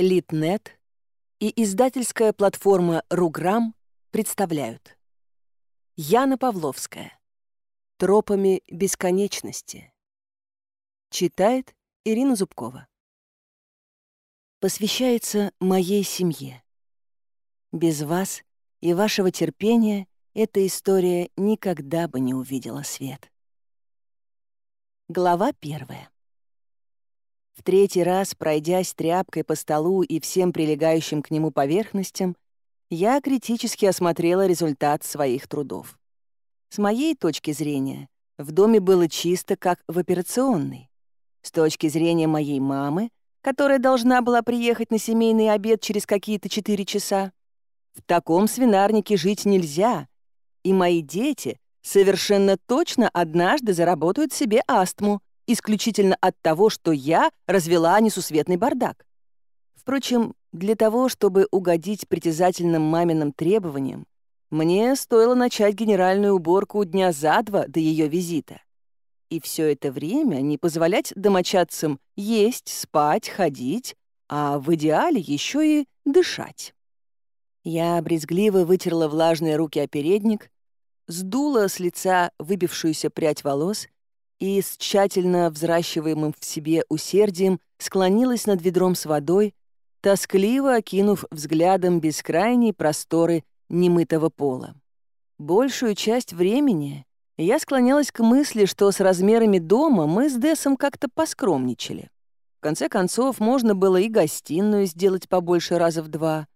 Литнет и издательская платформа «Руграм» представляют. Яна Павловская. Тропами бесконечности. Читает Ирина Зубкова. Посвящается моей семье. Без вас и вашего терпения эта история никогда бы не увидела свет. Глава первая. В третий раз, пройдясь тряпкой по столу и всем прилегающим к нему поверхностям, я критически осмотрела результат своих трудов. С моей точки зрения, в доме было чисто, как в операционной. С точки зрения моей мамы, которая должна была приехать на семейный обед через какие-то четыре часа, в таком свинарнике жить нельзя, и мои дети совершенно точно однажды заработают себе астму, исключительно от того, что я развела несусветный бардак. Впрочем, для того, чтобы угодить притязательным маминым требованиям, мне стоило начать генеральную уборку дня за два до ее визита. И все это время не позволять домочадцам есть, спать, ходить, а в идеале еще и дышать. Я брезгливо вытерла влажные руки о передник, сдула с лица выбившуюся прядь волос и с тщательно взращиваемым в себе усердием склонилась над ведром с водой, тоскливо окинув взглядом бескрайние просторы немытого пола. Большую часть времени я склонялась к мысли, что с размерами дома мы с Десом как-то поскромничали. В конце концов, можно было и гостиную сделать побольше раза в два,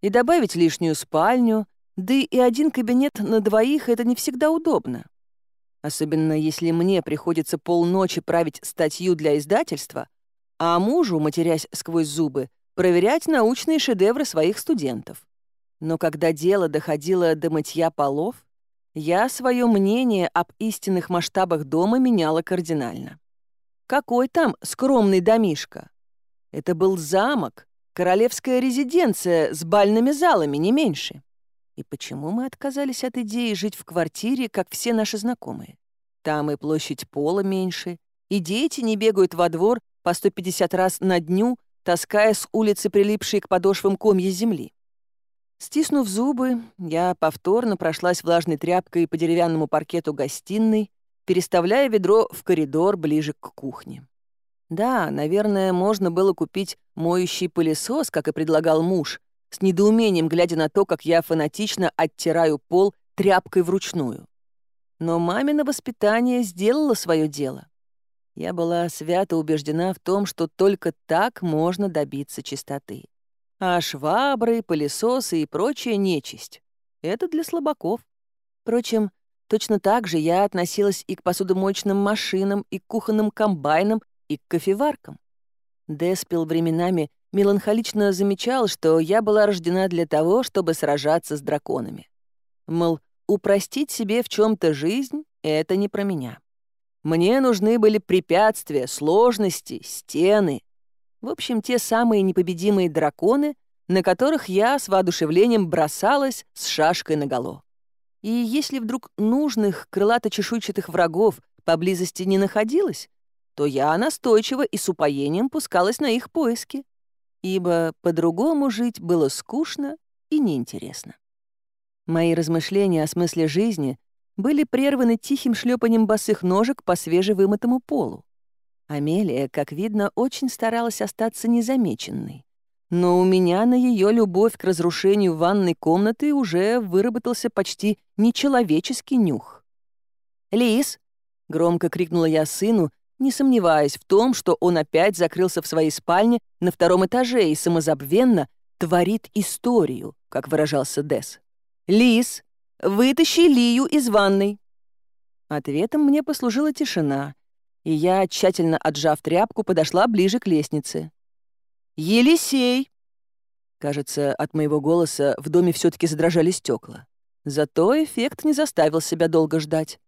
и добавить лишнюю спальню, да и один кабинет на двоих — это не всегда удобно. Особенно если мне приходится полночи править статью для издательства, а мужу, матерясь сквозь зубы, проверять научные шедевры своих студентов. Но когда дело доходило до мытья полов, я свое мнение об истинных масштабах дома меняла кардинально. Какой там скромный домишка? Это был замок, королевская резиденция с бальными залами, не меньше. И почему мы отказались от идеи жить в квартире, как все наши знакомые? Там и площадь пола меньше, и дети не бегают во двор по 150 раз на дню, таская с улицы прилипшие к подошвам комья земли. Стиснув зубы, я повторно прошлась влажной тряпкой по деревянному паркету гостиной, переставляя ведро в коридор ближе к кухне. Да, наверное, можно было купить моющий пылесос, как и предлагал муж, с недоумением глядя на то, как я фанатично оттираю пол тряпкой вручную но мамино воспитание сделало свое дело. Я была свято убеждена в том, что только так можно добиться чистоты. А швабры, пылесосы и прочая нечисть — это для слабаков. Впрочем, точно так же я относилась и к посудомоечным машинам, и к кухонным комбайнам, и к кофеваркам. Деспил временами меланхолично замечал, что я была рождена для того, чтобы сражаться с драконами. Мол, Упростить себе в чем то жизнь — это не про меня. Мне нужны были препятствия, сложности, стены. В общем, те самые непобедимые драконы, на которых я с воодушевлением бросалась с шашкой наголо. И если вдруг нужных крылато-чешуйчатых врагов поблизости не находилось, то я настойчиво и с упоением пускалась на их поиски, ибо по-другому жить было скучно и неинтересно. Мои размышления о смысле жизни были прерваны тихим шлепанием босых ножек по свежевымытому полу. Амелия, как видно, очень старалась остаться незамеченной. Но у меня на ее любовь к разрушению ванной комнаты уже выработался почти нечеловеческий нюх. «Лис!» — громко крикнула я сыну, не сомневаясь в том, что он опять закрылся в своей спальне на втором этаже и самозабвенно творит историю, как выражался Десс. «Лис, вытащи Лию из ванной!» Ответом мне послужила тишина, и я, тщательно отжав тряпку, подошла ближе к лестнице. «Елисей!» Кажется, от моего голоса в доме все таки задрожали стекла. Зато эффект не заставил себя долго ждать.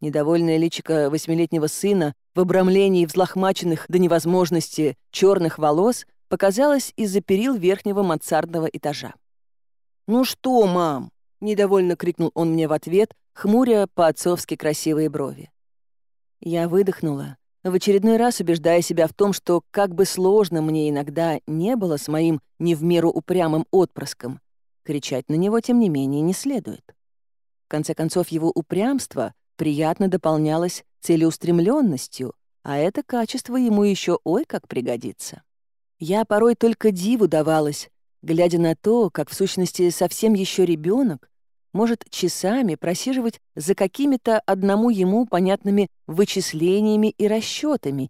Недовольное личико восьмилетнего сына в обрамлении взлохмаченных до невозможности черных волос показалось из-за перил верхнего мансардного этажа. «Ну что, мам?» Недовольно крикнул он мне в ответ, хмуря по-отцовски красивые брови. Я выдохнула, в очередной раз убеждая себя в том, что как бы сложно мне иногда не было с моим не в меру упрямым отпрыском, кричать на него, тем не менее, не следует. В конце концов, его упрямство приятно дополнялось целеустремленностью, а это качество ему еще ой как пригодится. Я порой только диву давалась, глядя на то, как в сущности совсем еще ребенок может часами просиживать за какими-то одному ему понятными вычислениями и расчетами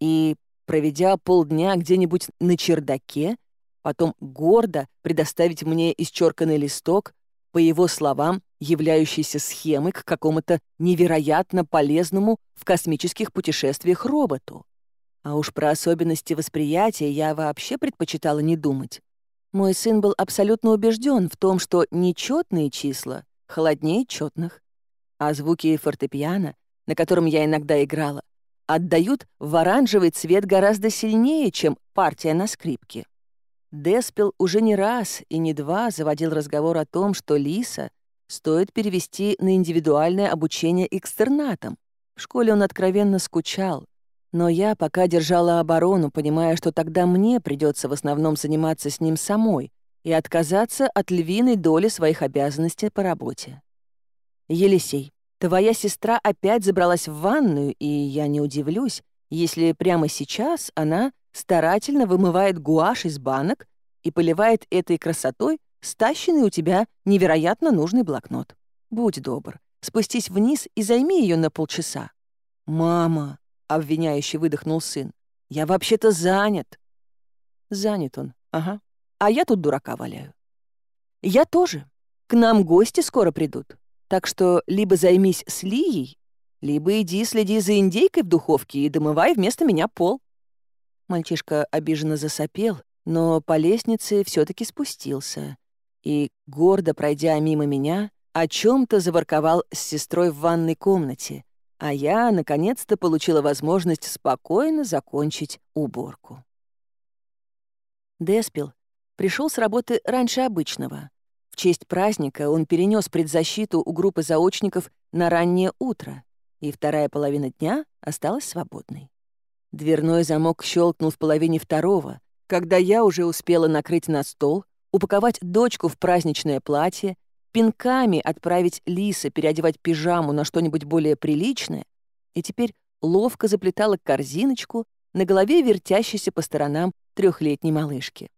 и, проведя полдня где-нибудь на чердаке, потом гордо предоставить мне исчерканный листок, по его словам, являющийся схемой к какому-то невероятно полезному в космических путешествиях роботу. А уж про особенности восприятия я вообще предпочитала не думать. Мой сын был абсолютно убежден в том, что нечетные числа холоднее четных, а звуки фортепиано, на котором я иногда играла, отдают в оранжевый цвет гораздо сильнее, чем партия на скрипке. Деспил уже не раз и не два заводил разговор о том, что Лиса стоит перевести на индивидуальное обучение экстернатом. В школе он откровенно скучал но я пока держала оборону, понимая, что тогда мне придется в основном заниматься с ним самой и отказаться от львиной доли своих обязанностей по работе. «Елисей, твоя сестра опять забралась в ванную, и я не удивлюсь, если прямо сейчас она старательно вымывает гуашь из банок и поливает этой красотой стащенный у тебя невероятно нужный блокнот. Будь добр, спустись вниз и займи ее на полчаса». «Мама», обвиняющий выдохнул сын. «Я вообще-то занят». «Занят он, ага. А я тут дурака валяю». «Я тоже. К нам гости скоро придут. Так что либо займись с Лией, либо иди следи за индейкой в духовке и домывай вместо меня пол». Мальчишка обиженно засопел, но по лестнице все таки спустился. И, гордо пройдя мимо меня, о чем то заворковал с сестрой в ванной комнате — а я, наконец-то, получила возможность спокойно закончить уборку. Деспил пришел с работы раньше обычного. В честь праздника он перенес предзащиту у группы заочников на раннее утро, и вторая половина дня осталась свободной. Дверной замок щелкнул в половине второго, когда я уже успела накрыть на стол, упаковать дочку в праздничное платье пинками отправить Лиса переодевать пижаму на что-нибудь более приличное, и теперь ловко заплетала корзиночку на голове вертящейся по сторонам трехлетней малышки.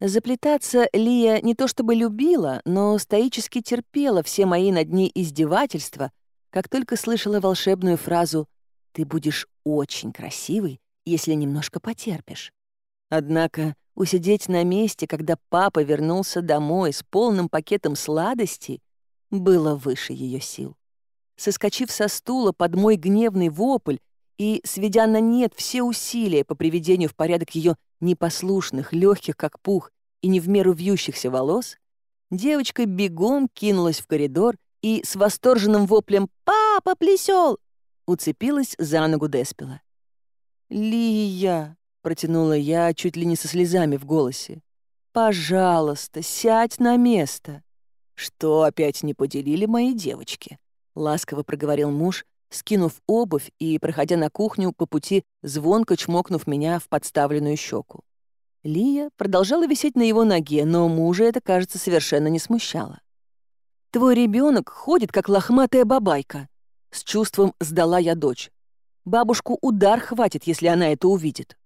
Заплетаться Лия не то чтобы любила, но стоически терпела все мои над ней издевательства, как только слышала волшебную фразу «Ты будешь очень красивый, если немножко потерпишь». Однако Усидеть на месте, когда папа вернулся домой с полным пакетом сладостей, было выше ее сил. Соскочив со стула под мой гневный вопль и, сведя на нет все усилия по приведению в порядок ее непослушных, легких как пух и не в меру вьющихся волос, девочка бегом кинулась в коридор и с восторженным воплем «Папа, плесел!» уцепилась за ногу Деспила. «Лия!» протянула я чуть ли не со слезами в голосе. «Пожалуйста, сядь на место!» «Что опять не поделили мои девочки?» — ласково проговорил муж, скинув обувь и, проходя на кухню, по пути звонко чмокнув меня в подставленную щеку. Лия продолжала висеть на его ноге, но мужа это, кажется, совершенно не смущало. «Твой ребенок ходит, как лохматая бабайка!» С чувством сдала я дочь. «Бабушку удар хватит, если она это увидит».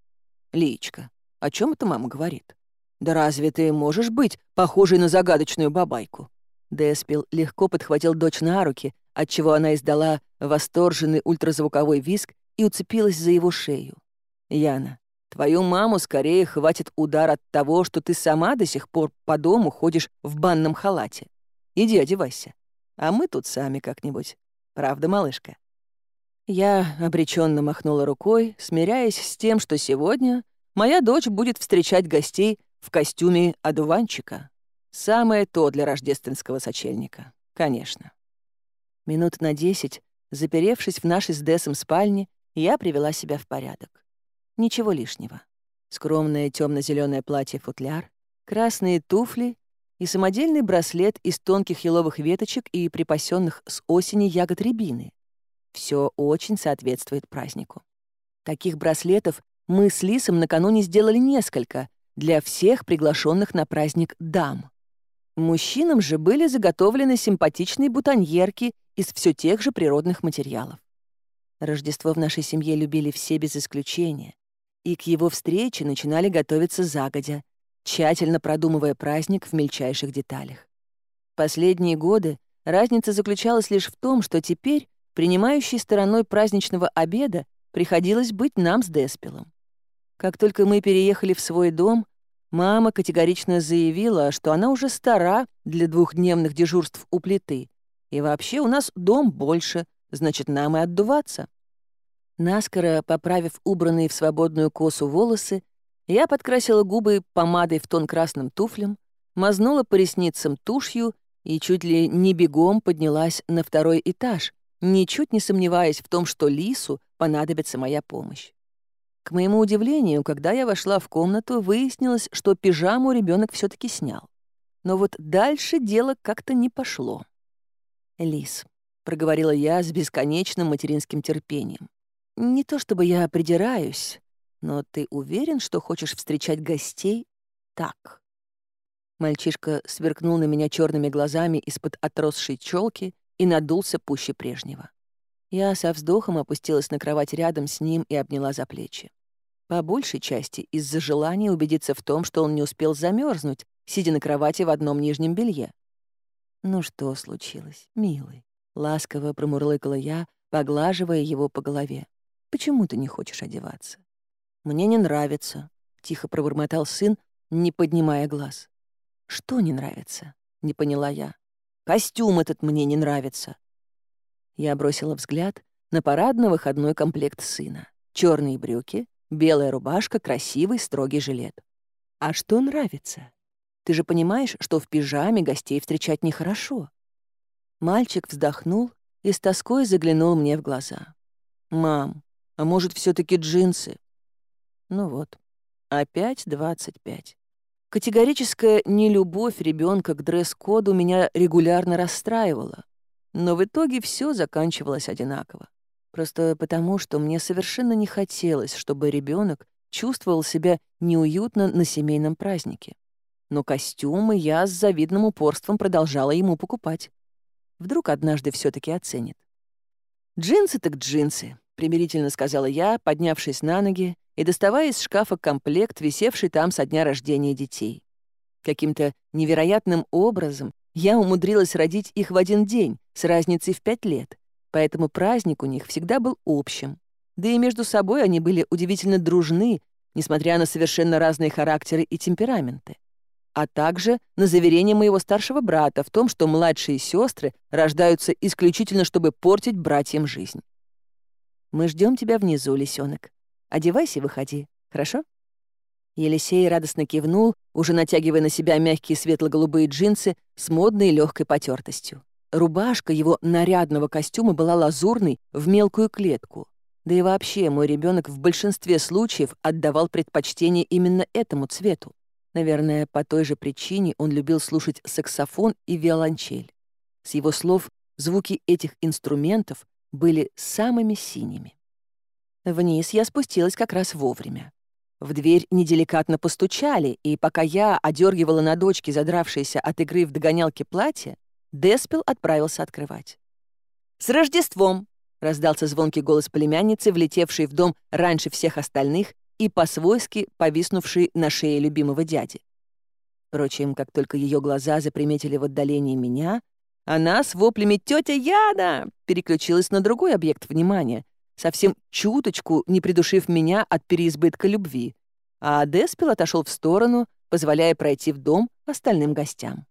Личка, о чем это мама говорит? Да разве ты можешь быть похожей на загадочную бабайку? Деспил легко подхватил дочь на руки, отчего она издала восторженный ультразвуковой визг и уцепилась за его шею. «Яна, твою маму скорее хватит удар от того, что ты сама до сих пор по дому ходишь в банном халате. Иди одевайся, а мы тут сами как-нибудь. Правда, малышка?» Я обреченно махнула рукой, смиряясь с тем, что сегодня моя дочь будет встречать гостей в костюме одуванчика. Самое то для рождественского сочельника, конечно. Минут на десять, заперевшись в нашей с Десом спальне, я привела себя в порядок. Ничего лишнего. Скромное темно зеленое платье-футляр, красные туфли и самодельный браслет из тонких еловых веточек и припасенных с осени ягод рябины — все очень соответствует празднику. Таких браслетов мы с Лисом накануне сделали несколько для всех приглашенных на праздник дам. Мужчинам же были заготовлены симпатичные бутоньерки из все тех же природных материалов. Рождество в нашей семье любили все без исключения, и к его встрече начинали готовиться загодя, тщательно продумывая праздник в мельчайших деталях. Последние годы разница заключалась лишь в том, что теперь Принимающей стороной праздничного обеда приходилось быть нам с Деспилом. Как только мы переехали в свой дом, мама категорично заявила, что она уже стара для двухдневных дежурств у плиты. И вообще у нас дом больше, значит, нам и отдуваться. Наскоро, поправив убранные в свободную косу волосы, я подкрасила губы помадой в тон красным туфлям, мазнула по ресницам тушью и чуть ли не бегом поднялась на второй этаж, ничуть не сомневаясь в том, что Лису понадобится моя помощь. К моему удивлению, когда я вошла в комнату, выяснилось, что пижаму ребенок все таки снял. Но вот дальше дело как-то не пошло. «Лис», — проговорила я с бесконечным материнским терпением, — «не то чтобы я придираюсь, но ты уверен, что хочешь встречать гостей так?» Мальчишка сверкнул на меня черными глазами из-под отросшей челки и надулся пуще прежнего. Я со вздохом опустилась на кровать рядом с ним и обняла за плечи. По большей части из-за желания убедиться в том, что он не успел замерзнуть, сидя на кровати в одном нижнем белье. «Ну что случилось, милый?» — ласково промурлыкала я, поглаживая его по голове. «Почему ты не хочешь одеваться?» «Мне не нравится», — тихо пробормотал сын, не поднимая глаз. «Что не нравится?» — не поняла я. Костюм этот мне не нравится». Я бросила взгляд на парадно-выходной комплект сына. черные брюки, белая рубашка, красивый строгий жилет. «А что нравится? Ты же понимаешь, что в пижаме гостей встречать нехорошо». Мальчик вздохнул и с тоской заглянул мне в глаза. «Мам, а может, все таки джинсы?» Ну вот, опять двадцать пять. Категорическое нелюбовь ребенка к дресс-коду меня регулярно расстраивала, но в итоге все заканчивалось одинаково. Просто потому, что мне совершенно не хотелось, чтобы ребенок чувствовал себя неуютно на семейном празднике. Но костюмы я с завидным упорством продолжала ему покупать. Вдруг однажды все таки оценит. «Джинсы так джинсы», — примирительно сказала я, поднявшись на ноги и доставая из шкафа комплект, висевший там со дня рождения детей. Каким-то невероятным образом я умудрилась родить их в один день, с разницей в пять лет, поэтому праздник у них всегда был общим. Да и между собой они были удивительно дружны, несмотря на совершенно разные характеры и темпераменты. А также на заверение моего старшего брата в том, что младшие сестры рождаются исключительно, чтобы портить братьям жизнь. «Мы ждем тебя внизу, лисенок», Одевайся и выходи, хорошо?» Елисей радостно кивнул, уже натягивая на себя мягкие светло-голубые джинсы с модной легкой потертостью. Рубашка его нарядного костюма была лазурной в мелкую клетку. Да и вообще мой ребенок в большинстве случаев отдавал предпочтение именно этому цвету. Наверное, по той же причине он любил слушать саксофон и виолончель. С его слов, звуки этих инструментов были самыми синими. Вниз я спустилась как раз вовремя. В дверь неделикатно постучали, и пока я одергивала на дочке задравшееся от игры в догонялке платье, Деспил отправился открывать. «С Рождеством!» — раздался звонкий голос племянницы, влетевшей в дом раньше всех остальных и по-свойски повиснувшей на шее любимого дяди. Впрочем, как только ее глаза заприметили в отдалении меня, она с воплями «Тетя Яна!» переключилась на другой объект внимания, совсем чуточку, не придушив меня от переизбытка любви, а Деспил отошел в сторону, позволяя пройти в дом остальным гостям.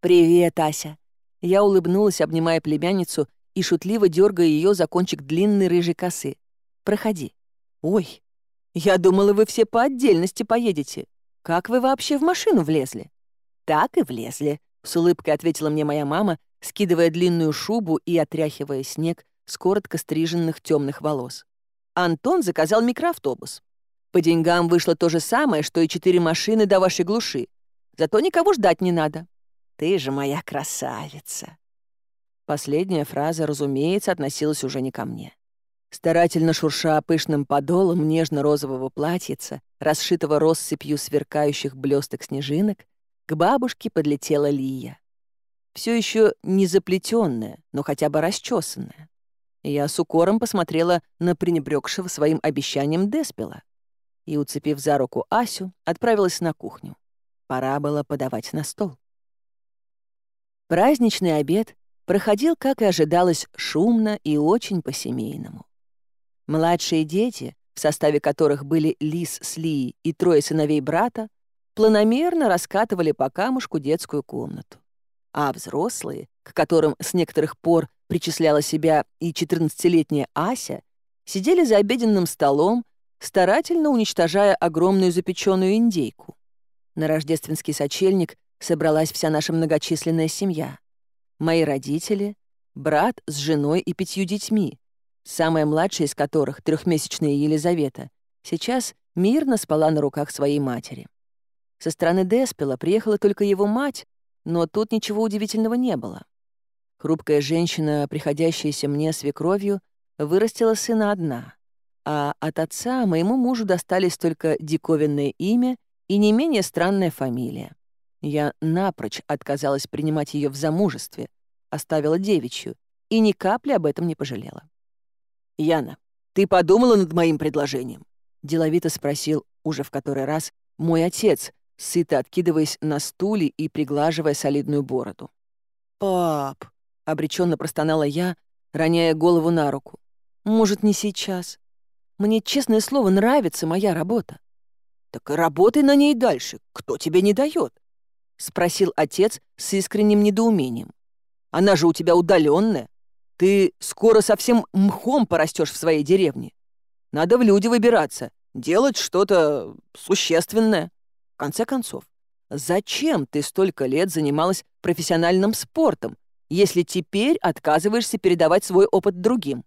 «Привет, Ася!» Я улыбнулась, обнимая племянницу и шутливо дергая ее за кончик длинной рыжей косы. «Проходи». «Ой, я думала, вы все по отдельности поедете. Как вы вообще в машину влезли?» «Так и влезли», — с улыбкой ответила мне моя мама, скидывая длинную шубу и отряхивая снег с коротко стриженных темных волос. Антон заказал микроавтобус. По деньгам вышло то же самое, что и четыре машины до вашей глуши. Зато никого ждать не надо. «Ты же моя красавица!» Последняя фраза, разумеется, относилась уже не ко мне. Старательно шурша пышным подолом нежно-розового платьица, расшитого россыпью сверкающих блесток снежинок, к бабушке подлетела Лия. Все еще не заплетенная, но хотя бы расчесанная. Я с укором посмотрела на пренебрегшего своим обещанием Деспела и, уцепив за руку Асю, отправилась на кухню. Пора было подавать на стол. Праздничный обед проходил, как и ожидалось, шумно и очень по-семейному. Младшие дети, в составе которых были Лис с Лией и трое сыновей брата, планомерно раскатывали по камушку детскую комнату а взрослые, к которым с некоторых пор причисляла себя и 14-летняя Ася, сидели за обеденным столом, старательно уничтожая огромную запеченную индейку. На рождественский сочельник собралась вся наша многочисленная семья. Мои родители, брат с женой и пятью детьми, самая младшая из которых, трехмесячная Елизавета, сейчас мирно спала на руках своей матери. Со стороны Деспела приехала только его мать, но тут ничего удивительного не было. Хрупкая женщина, приходящаяся мне свекровью, вырастила сына одна, а от отца моему мужу достались только диковинное имя и не менее странная фамилия. Я напрочь отказалась принимать ее в замужестве, оставила девичью и ни капли об этом не пожалела. «Яна, ты подумала над моим предложением?» — деловито спросил уже в который раз мой отец, сыто откидываясь на стуле и приглаживая солидную бороду. «Пап!» — обреченно простонала я, роняя голову на руку. «Может, не сейчас. Мне, честное слово, нравится моя работа». «Так и работай на ней дальше. Кто тебе не дает? спросил отец с искренним недоумением. «Она же у тебя удаленная. Ты скоро совсем мхом порастешь в своей деревне. Надо в люди выбираться, делать что-то существенное». В конце концов, зачем ты столько лет занималась профессиональным спортом, если теперь отказываешься передавать свой опыт другим?»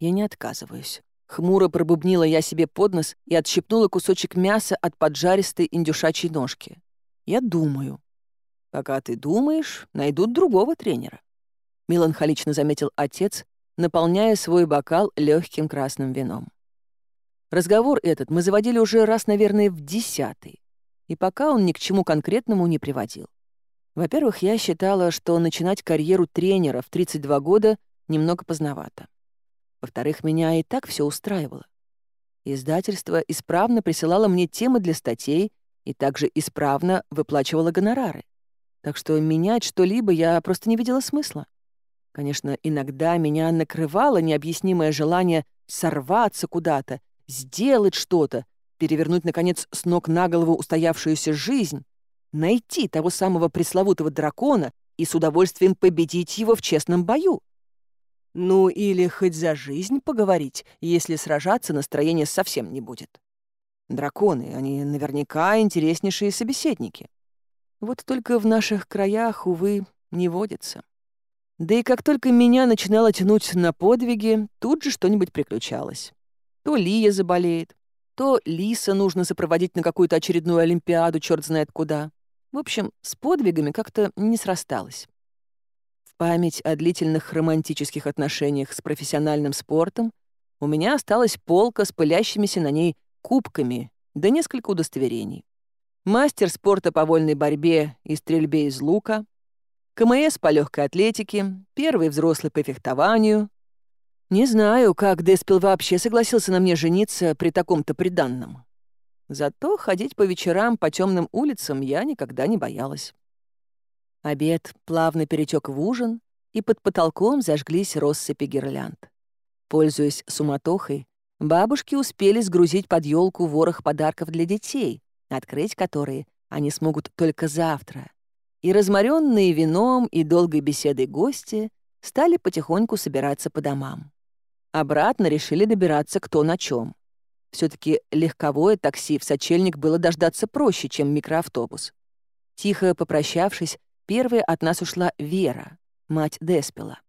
«Я не отказываюсь», Хмуро пробубнила я себе под нос и отщипнула кусочек мяса от поджаристой индюшачьей ножки. Я думаю. Пока ты думаешь, найдут другого тренера. Меланхолично заметил отец, наполняя свой бокал легким красным вином. Разговор этот мы заводили уже раз, наверное, в десятый, и пока он ни к чему конкретному не приводил. Во-первых, я считала, что начинать карьеру тренера в 32 года немного поздновато. Во-вторых, меня и так все устраивало. Издательство исправно присылало мне темы для статей и также исправно выплачивало гонорары. Так что менять что-либо я просто не видела смысла. Конечно, иногда меня накрывало необъяснимое желание сорваться куда-то, сделать что-то, перевернуть, наконец, с ног на голову устоявшуюся жизнь, найти того самого пресловутого дракона и с удовольствием победить его в честном бою. Ну или хоть за жизнь поговорить, если сражаться настроения совсем не будет. Драконы, они наверняка интереснейшие собеседники. Вот только в наших краях, увы, не водится. Да и как только меня начинало тянуть на подвиги, тут же что-нибудь приключалось. То Лия заболеет, то Лиса нужно сопроводить на какую-то очередную Олимпиаду, черт знает куда. В общем, с подвигами как-то не срасталось память о длительных романтических отношениях с профессиональным спортом, у меня осталась полка с пылящимися на ней кубками да несколько удостоверений. Мастер спорта по вольной борьбе и стрельбе из лука, КМС по легкой атлетике, первый взрослый по фехтованию. Не знаю, как Деспил вообще согласился на мне жениться при таком-то приданном. Зато ходить по вечерам по темным улицам я никогда не боялась. Обед плавно перетек в ужин, и под потолком зажглись россыпи гирлянд. Пользуясь суматохой, бабушки успели сгрузить под елку ворох подарков для детей, открыть которые они смогут только завтра. И разморенные вином и долгой беседой гости стали потихоньку собираться по домам. Обратно решили добираться кто на чем. все таки легковое такси в сочельник было дождаться проще, чем микроавтобус. Тихо попрощавшись, первой от нас ушла Вера, мать Деспила.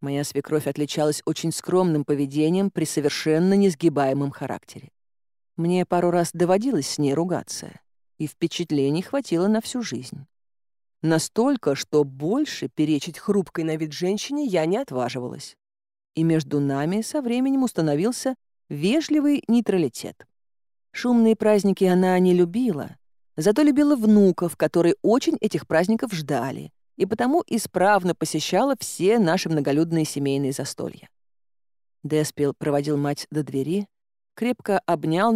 Моя свекровь отличалась очень скромным поведением при совершенно несгибаемом характере. Мне пару раз доводилось с ней ругаться, и впечатлений хватило на всю жизнь. Настолько, что больше перечить хрупкой на вид женщине я не отваживалась. и между нами со временем установился вежливый нейтралитет. Шумные праздники она не любила, зато любила внуков, которые очень этих праздников ждали, и потому исправно посещала все наши многолюдные семейные застолья. Деспил проводил мать до двери, крепко обнял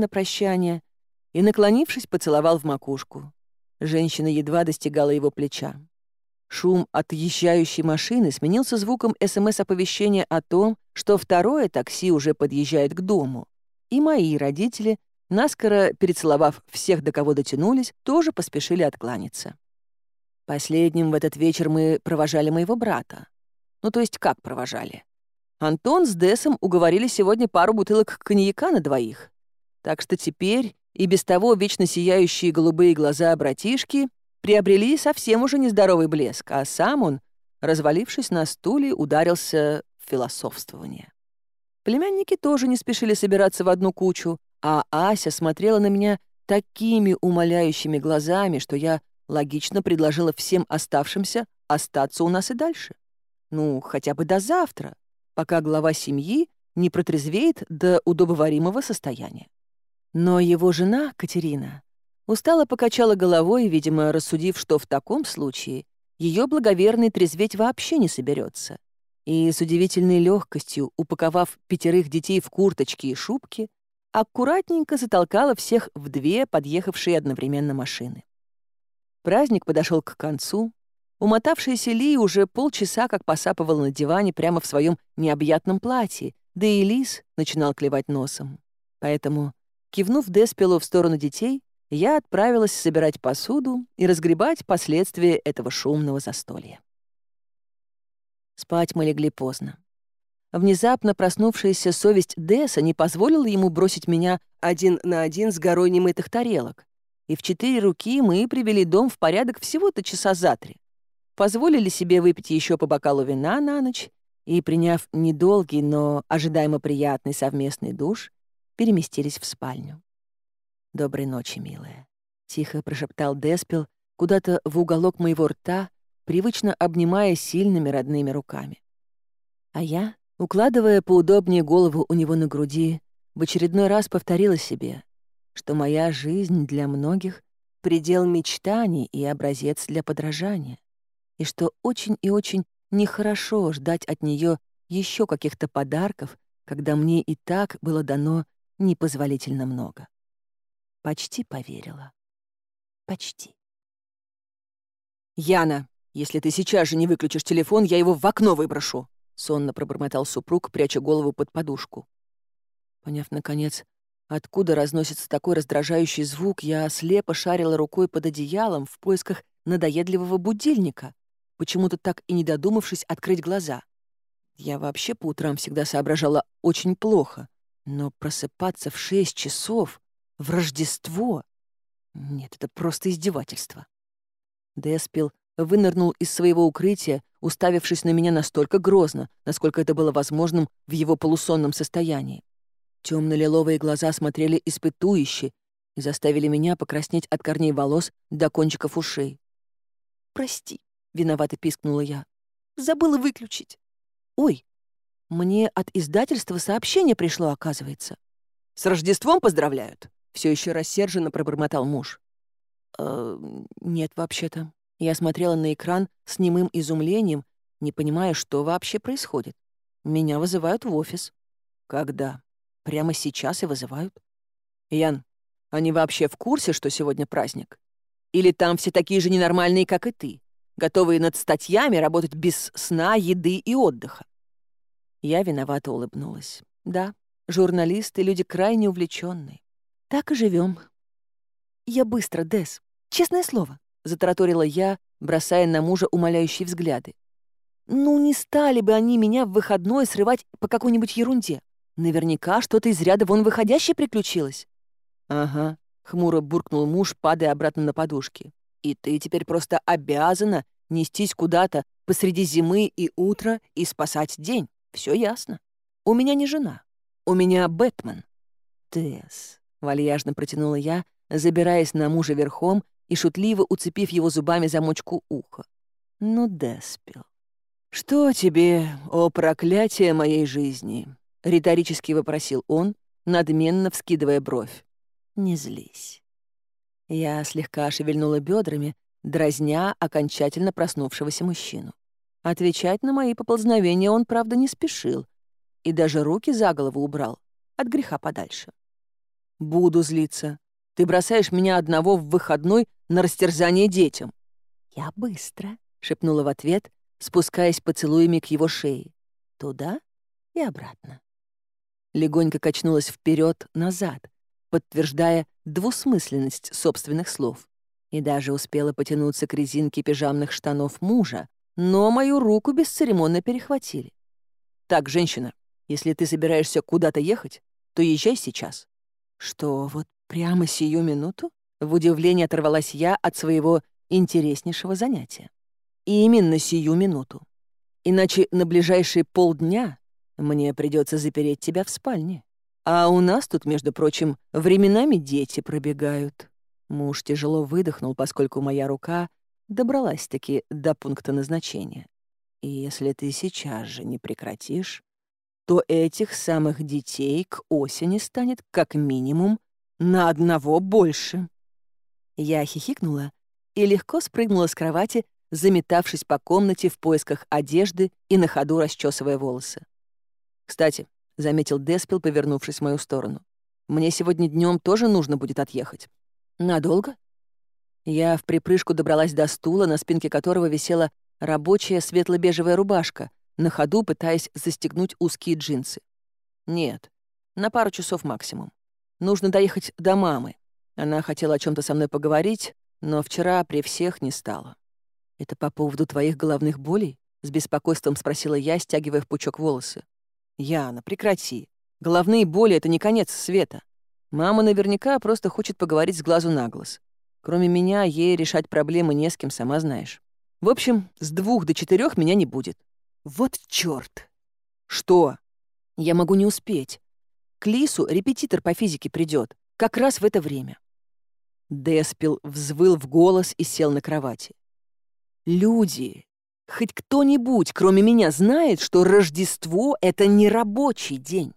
на прощание и, наклонившись, поцеловал в макушку. Женщина едва достигала его плеча. Шум отъезжающей машины сменился звуком СМС-оповещения о том, что второе такси уже подъезжает к дому, и мои родители, наскоро перецеловав всех, до кого дотянулись, тоже поспешили откланяться. Последним в этот вечер мы провожали моего брата. Ну, то есть как провожали? Антон с Десом уговорили сегодня пару бутылок коньяка на двоих. Так что теперь и без того вечно сияющие голубые глаза братишки приобрели совсем уже нездоровый блеск, а сам он, развалившись на стуле, ударился в философствование. Племянники тоже не спешили собираться в одну кучу, а Ася смотрела на меня такими умоляющими глазами, что я логично предложила всем оставшимся остаться у нас и дальше. Ну, хотя бы до завтра, пока глава семьи не протрезвеет до удобоваримого состояния. Но его жена, Катерина, Устала покачала головой, видимо, рассудив, что в таком случае ее благоверный трезветь вообще не соберется. И с удивительной легкостью, упаковав пятерых детей в курточки и шубки, аккуратненько затолкала всех в две подъехавшие одновременно машины. Праздник подошел к концу. Умотавшаяся Ли уже полчаса как посапывала на диване прямо в своем необъятном платье, да и Лис начинал клевать носом. Поэтому, кивнув Деспилу в сторону детей, я отправилась собирать посуду и разгребать последствия этого шумного застолья. Спать мы легли поздно. Внезапно проснувшаяся совесть Десса не позволила ему бросить меня один на один с горой немытых тарелок. И в четыре руки мы привели дом в порядок всего-то часа за три. Позволили себе выпить еще по бокалу вина на ночь и, приняв недолгий, но ожидаемо приятный совместный душ, переместились в спальню. «Доброй ночи, милая», — тихо прошептал Деспил куда-то в уголок моего рта, привычно обнимая сильными родными руками. А я, укладывая поудобнее голову у него на груди, в очередной раз повторила себе, что моя жизнь для многих — предел мечтаний и образец для подражания, и что очень и очень нехорошо ждать от нее еще каких-то подарков, когда мне и так было дано непозволительно много. Почти поверила. Почти. «Яна, если ты сейчас же не выключишь телефон, я его в окно выброшу!» — сонно пробормотал супруг, пряча голову под подушку. Поняв, наконец, откуда разносится такой раздражающий звук, я слепо шарила рукой под одеялом в поисках надоедливого будильника, почему-то так и не додумавшись открыть глаза. Я вообще по утрам всегда соображала очень плохо, но просыпаться в шесть часов в Рождество? Нет, это просто издевательство. Деспил вынырнул из своего укрытия, уставившись на меня настолько грозно, насколько это было возможным в его полусонном состоянии. Темно-лиловые глаза смотрели испытующе и заставили меня покраснеть от корней волос до кончиков ушей. «Прости», — виновато пискнула я. «Забыла выключить». «Ой, мне от издательства сообщение пришло, оказывается». «С Рождеством поздравляют!» все еще рассерженно пробормотал муж. «Э, «Нет, вообще-то». Я смотрела на экран с немым изумлением, не понимая, что вообще происходит. Меня вызывают в офис. Когда? Прямо сейчас и вызывают. Ян, они вообще в курсе, что сегодня праздник? Или там все такие же ненормальные, как и ты, готовые над статьями работать без сна, еды и отдыха? Я виновато улыбнулась. Да, журналисты — люди крайне увлеченные. Так и живем. «Я быстро, Дес. Честное слово», — затараторила я, бросая на мужа умоляющие взгляды. «Ну, не стали бы они меня в выходной срывать по какой-нибудь ерунде. Наверняка что-то из ряда вон выходящее приключилось». «Ага», — хмуро буркнул муж, падая обратно на подушки. «И ты теперь просто обязана нестись куда-то посреди зимы и утра и спасать день. Все ясно. У меня не жена. У меня Бэтмен». «Тесс, Вальяжно протянула я, забираясь на мужа верхом и шутливо уцепив его зубами замочку мочку уха. «Ну, Деспил, что тебе, о проклятие моей жизни?» — риторически вопросил он, надменно вскидывая бровь. «Не злись». Я слегка шевельнула бедрами, дразня окончательно проснувшегося мужчину. Отвечать на мои поползновения он, правда, не спешил и даже руки за голову убрал, от греха подальше. «Буду злиться. Ты бросаешь меня одного в выходной на растерзание детям». «Я быстро», — шепнула в ответ, спускаясь поцелуями к его шее. Туда и обратно. Легонько качнулась вперед назад подтверждая двусмысленность собственных слов. И даже успела потянуться к резинке пижамных штанов мужа, но мою руку бесцеремонно перехватили. «Так, женщина, если ты собираешься куда-то ехать, то езжай сейчас». «Что, вот прямо сию минуту?» В удивлении оторвалась я от своего интереснейшего занятия. И именно сию минуту. Иначе на ближайшие полдня мне придется запереть тебя в спальне. А у нас тут, между прочим, временами дети пробегают. Муж тяжело выдохнул, поскольку моя рука добралась-таки до пункта назначения. И если ты сейчас же не прекратишь, то этих самых детей к осени станет как минимум на одного больше. Я хихикнула и легко спрыгнула с кровати, заметавшись по комнате в поисках одежды и на ходу расчесывая волосы. «Кстати», — заметил Деспил, повернувшись в мою сторону, «мне сегодня днем тоже нужно будет отъехать». «Надолго?» Я в припрыжку добралась до стула, на спинке которого висела рабочая светло-бежевая рубашка, на ходу пытаясь застегнуть узкие джинсы. «Нет, на пару часов максимум. Нужно доехать до мамы. Она хотела о чем то со мной поговорить, но вчера при всех не стала». «Это по поводу твоих головных болей?» — с беспокойством спросила я, стягивая в пучок волосы. «Яна, прекрати. Головные боли — это не конец света. Мама наверняка просто хочет поговорить с глазу на глаз. Кроме меня, ей решать проблемы не с кем, сама знаешь. В общем, с двух до четырех меня не будет. Вот черт! Что? Я могу не успеть. К Лису репетитор по физике придет, как раз в это время. Деспил взвыл в голос и сел на кровати. Люди, хоть кто-нибудь, кроме меня, знает, что Рождество — это не рабочий день.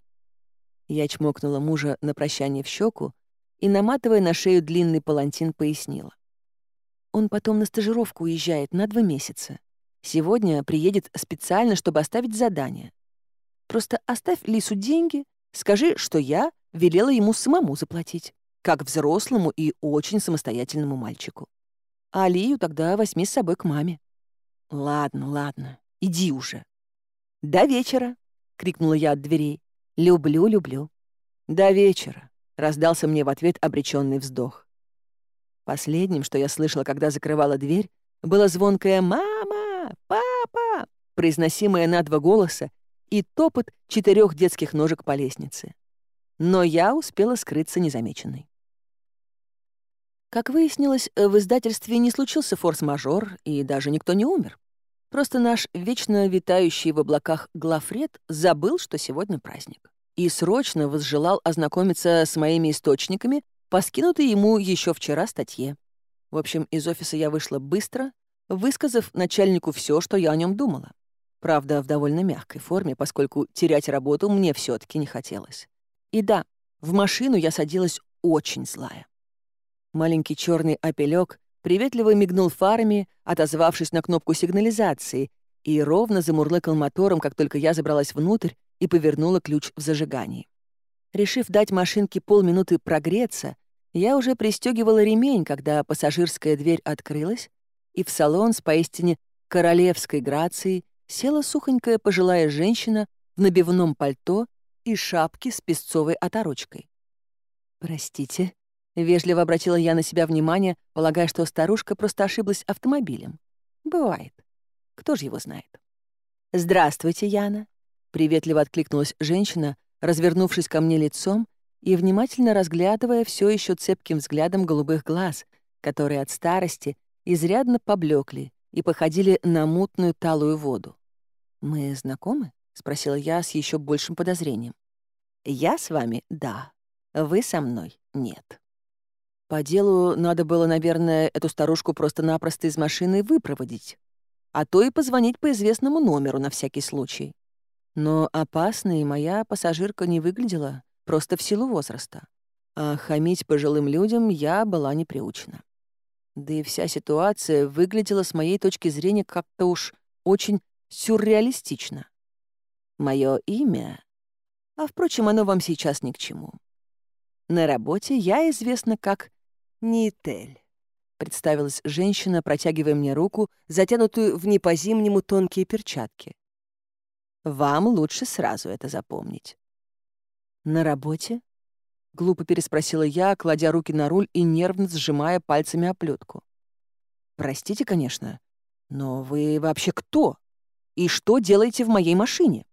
Я чмокнула мужа на прощание в щеку и, наматывая на шею длинный палантин, пояснила. Он потом на стажировку уезжает на два месяца. Сегодня приедет специально, чтобы оставить задание. Просто оставь Лису деньги, скажи, что я велела ему самому заплатить, как взрослому и очень самостоятельному мальчику. А Лию тогда возьми с собой к маме. «Ладно, ладно, иди уже». «До вечера!» — крикнула я от дверей. «Люблю, люблю». «До вечера!» — раздался мне в ответ обреченный вздох. Последним, что я слышала, когда закрывала дверь, было звонкое «Мама!» «Папа! Папа!» произносимое на два голоса и топот четырех детских ножек по лестнице. Но я успела скрыться незамеченной. Как выяснилось, в издательстве не случился форс-мажор, и даже никто не умер. Просто наш вечно витающий в облаках Глафред забыл, что сегодня праздник, и срочно возжелал ознакомиться с моими источниками по ему еще вчера статье. В общем, из офиса я вышла быстро, высказав начальнику все, что я о нем думала. Правда, в довольно мягкой форме, поскольку терять работу мне все таки не хотелось. И да, в машину я садилась очень злая. Маленький черный опелек приветливо мигнул фарами, отозвавшись на кнопку сигнализации, и ровно замурлыкал мотором, как только я забралась внутрь и повернула ключ в зажигании. Решив дать машинке полминуты прогреться, я уже пристегивала ремень, когда пассажирская дверь открылась, и в салон с поистине королевской грацией села сухонькая пожилая женщина в набивном пальто и шапке с песцовой оторочкой. «Простите», — вежливо обратила я на себя внимание, полагая, что старушка просто ошиблась автомобилем. «Бывает. Кто же его знает?» «Здравствуйте, Яна», — приветливо откликнулась женщина, развернувшись ко мне лицом и внимательно разглядывая все еще цепким взглядом голубых глаз, которые от старости изрядно поблекли и походили на мутную талую воду. «Мы знакомы?» — спросила я с еще большим подозрением. «Я с вами — да. Вы со мной — нет». По делу надо было, наверное, эту старушку просто-напросто из машины выпроводить, а то и позвонить по известному номеру на всякий случай. Но опасной моя пассажирка не выглядела, просто в силу возраста. А хамить пожилым людям я была не приучена. Да и вся ситуация выглядела с моей точки зрения как-то уж очень сюрреалистично. Мое имя... А, впрочем, оно вам сейчас ни к чему. На работе я известна как Нитель. Представилась женщина, протягивая мне руку, затянутую в непозимнему тонкие перчатки. Вам лучше сразу это запомнить. На работе? Глупо переспросила я, кладя руки на руль и нервно сжимая пальцами оплетку. «Простите, конечно, но вы вообще кто? И что делаете в моей машине?»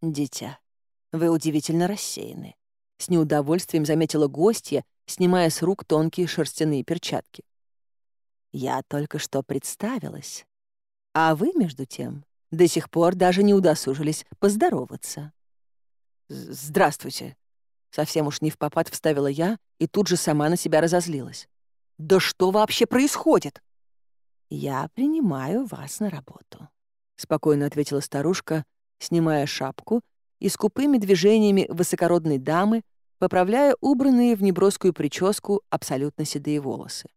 «Дитя, вы удивительно рассеяны», — с неудовольствием заметила гостья, снимая с рук тонкие шерстяные перчатки. «Я только что представилась, а вы, между тем, до сих пор даже не удосужились поздороваться». «Здравствуйте», Совсем уж не в попад вставила я и тут же сама на себя разозлилась. «Да что вообще происходит?» «Я принимаю вас на работу», — спокойно ответила старушка, снимая шапку и скупыми движениями высокородной дамы, поправляя убранные в неброскую прическу абсолютно седые волосы.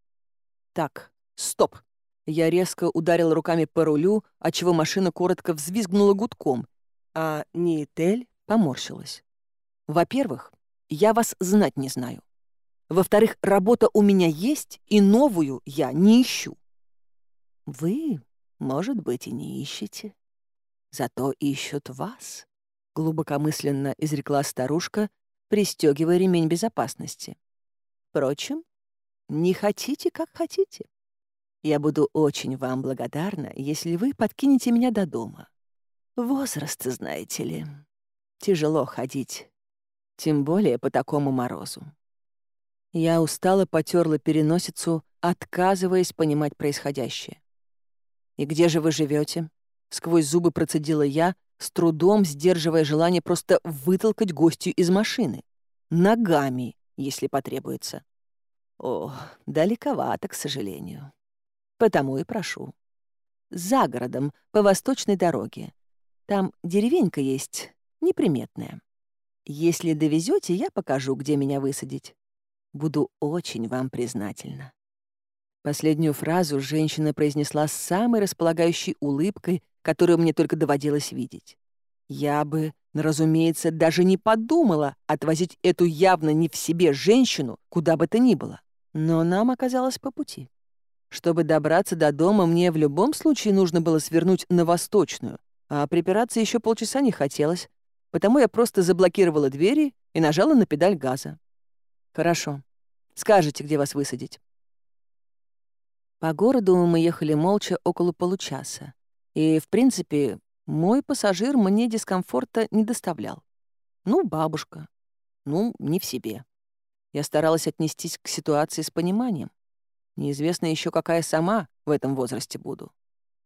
«Так, стоп!» Я резко ударила руками по рулю, отчего машина коротко взвизгнула гудком, а Ниетель поморщилась. «Во-первых, я вас знать не знаю. Во-вторых, работа у меня есть, и новую я не ищу». «Вы, может быть, и не ищете. Зато ищут вас», — глубокомысленно изрекла старушка, пристегивая ремень безопасности. «Впрочем, не хотите, как хотите. Я буду очень вам благодарна, если вы подкинете меня до дома. Возраст, знаете ли, тяжело ходить тем более по такому морозу. Я устало потерла переносицу, отказываясь понимать происходящее. «И где же вы живете? сквозь зубы процедила я, с трудом сдерживая желание просто вытолкать гостью из машины. Ногами, если потребуется. О, далековато, к сожалению. Потому и прошу. За городом, по восточной дороге. Там деревенька есть, неприметная. Если довезете, я покажу, где меня высадить. Буду очень вам признательна». Последнюю фразу женщина произнесла с самой располагающей улыбкой, которую мне только доводилось видеть. Я бы, разумеется, даже не подумала отвозить эту явно не в себе женщину куда бы то ни было. Но нам оказалось по пути. Чтобы добраться до дома, мне в любом случае нужно было свернуть на Восточную, а припираться еще полчаса не хотелось, потому я просто заблокировала двери и нажала на педаль газа. «Хорошо. Скажите, где вас высадить». По городу мы ехали молча около получаса. И, в принципе, мой пассажир мне дискомфорта не доставлял. Ну, бабушка. Ну, не в себе. Я старалась отнестись к ситуации с пониманием. Неизвестно еще, какая сама в этом возрасте буду.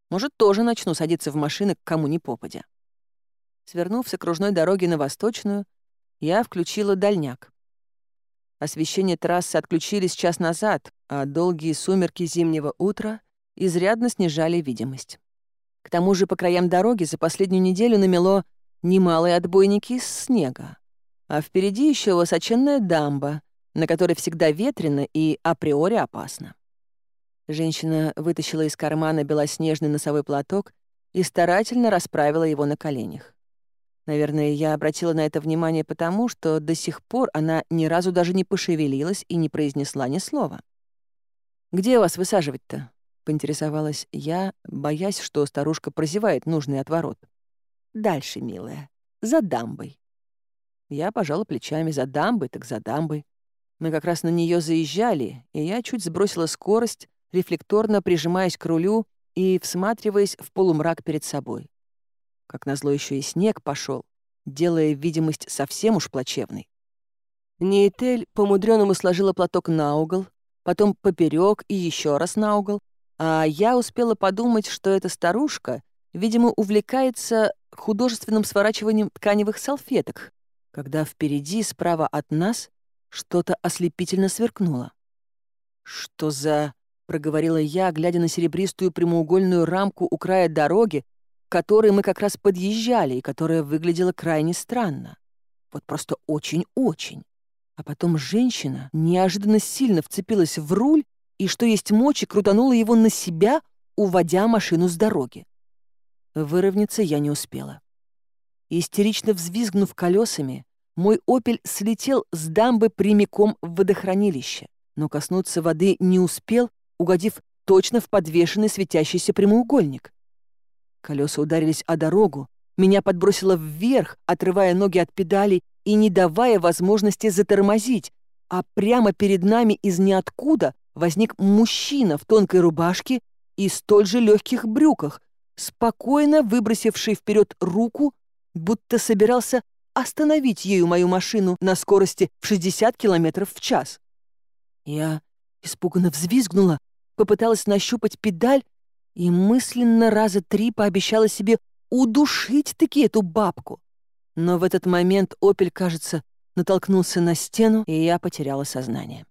Может, тоже начну садиться в машины к кому ни попадя свернув с окружной дороги на Восточную, я включила дальняк. Освещение трассы отключились час назад, а долгие сумерки зимнего утра изрядно снижали видимость. К тому же по краям дороги за последнюю неделю намело немалые отбойники из снега, а впереди еще высоченная дамба, на которой всегда ветрено и априори опасно. Женщина вытащила из кармана белоснежный носовой платок и старательно расправила его на коленях. Наверное, я обратила на это внимание потому, что до сих пор она ни разу даже не пошевелилась и не произнесла ни слова. «Где вас высаживать-то?» — поинтересовалась я, боясь, что старушка прозевает нужный отворот. «Дальше, милая, за дамбой». Я пожала плечами за дамбой, так за дамбой. Мы как раз на нее заезжали, и я чуть сбросила скорость, рефлекторно прижимаясь к рулю и всматриваясь в полумрак перед собой как назло еще и снег пошел, делая видимость совсем уж плачевной. Нейтель по мудрёному сложила платок на угол, потом поперек и еще раз на угол, а я успела подумать, что эта старушка, видимо, увлекается художественным сворачиванием тканевых салфеток, когда впереди, справа от нас, что-то ослепительно сверкнуло. «Что за...» — проговорила я, глядя на серебристую прямоугольную рамку у края дороги, которые мы как раз подъезжали и которая выглядела крайне странно. Вот просто очень-очень. А потом женщина неожиданно сильно вцепилась в руль и, что есть мочи, крутанула его на себя, уводя машину с дороги. Выровняться я не успела. Истерично взвизгнув колесами, мой «Опель» слетел с дамбы прямиком в водохранилище, но коснуться воды не успел, угодив точно в подвешенный светящийся прямоугольник. Колеса ударились о дорогу, меня подбросило вверх, отрывая ноги от педалей и не давая возможности затормозить, а прямо перед нами из ниоткуда возник мужчина в тонкой рубашке и столь же легких брюках, спокойно выбросивший вперед руку, будто собирался остановить ею мою машину на скорости в 60 км в час. Я испуганно взвизгнула, попыталась нащупать педаль, и мысленно раза три пообещала себе удушить таки эту бабку. Но в этот момент «Опель», кажется, натолкнулся на стену, и я потеряла сознание.